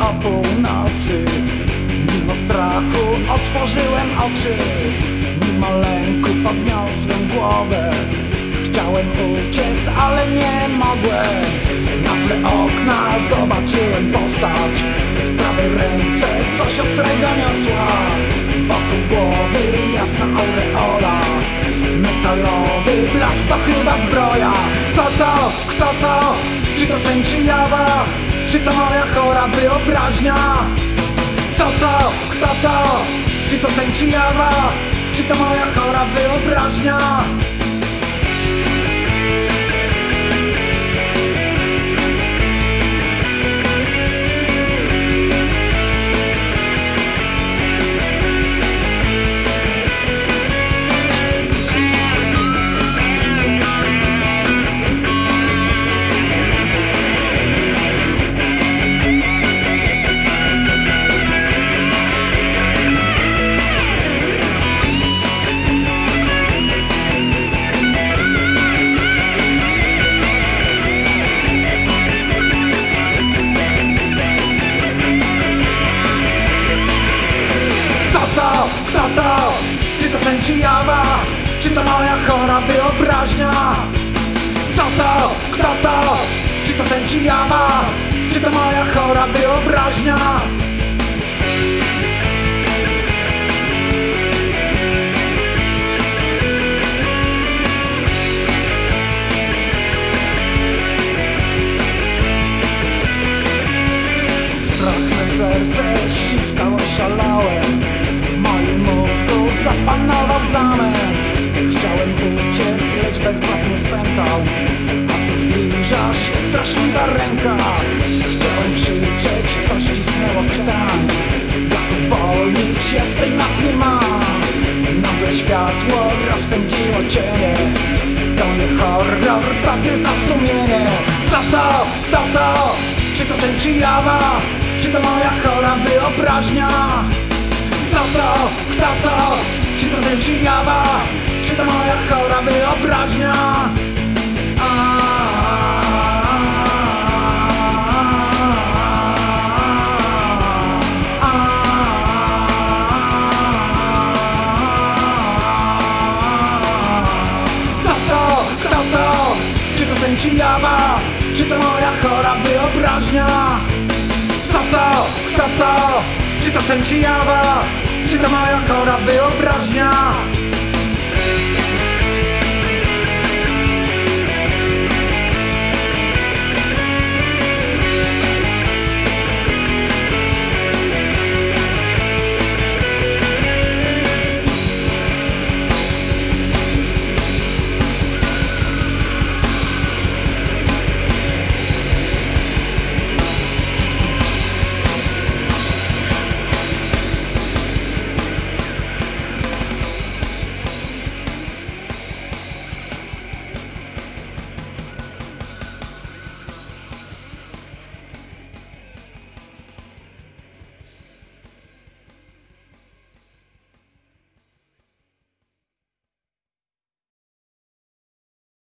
o północy. Mimo strachu otworzyłem oczy. Mimo lęku podniosłem głowę. Chciałem uciec, ale nie mogłem. Na tle okna zobaczyłem postać. W prawej ręce coś ostrego niosła. Wokół głowy jasna aureola. Metalowy blask to chyba zbroja. Co to? Kto to? Czy to sen to moja chora wyobraźnia? Co to? Kto to? Czy to sen czy jawa? Czy to moja chora wyobraźnia? Jawa? Czy to moja chora wyobraźnia? Co to? Kto to? Czy to sen czy jawa? Czy to moja chora wyobraźnia? Strach me serce ściskało szalałem zapanował zamęt Chciałem uciec, lecz bezwładnie spętał A tu zbliża się straszliwa ręka Chciałem krzyczeć, coś cisnęło krtań Jak uwolnić się z tej matki mam Nagle światło rozpędziło cienie To nie horror, to tylko sumienie Co to? Kto to? Czy to sen czy jawa? Czy to moja chora wyobraźnia? To? Kto to? Czy to sen czy jawa? Czy to moja chora wyobraźnia? Co to? Kto to? Czy to sen czy jawa? Czy to moja chora wyobraźnia? Co to? Kto to? Czy to jawa? Czy to moja chora wyobraźnia?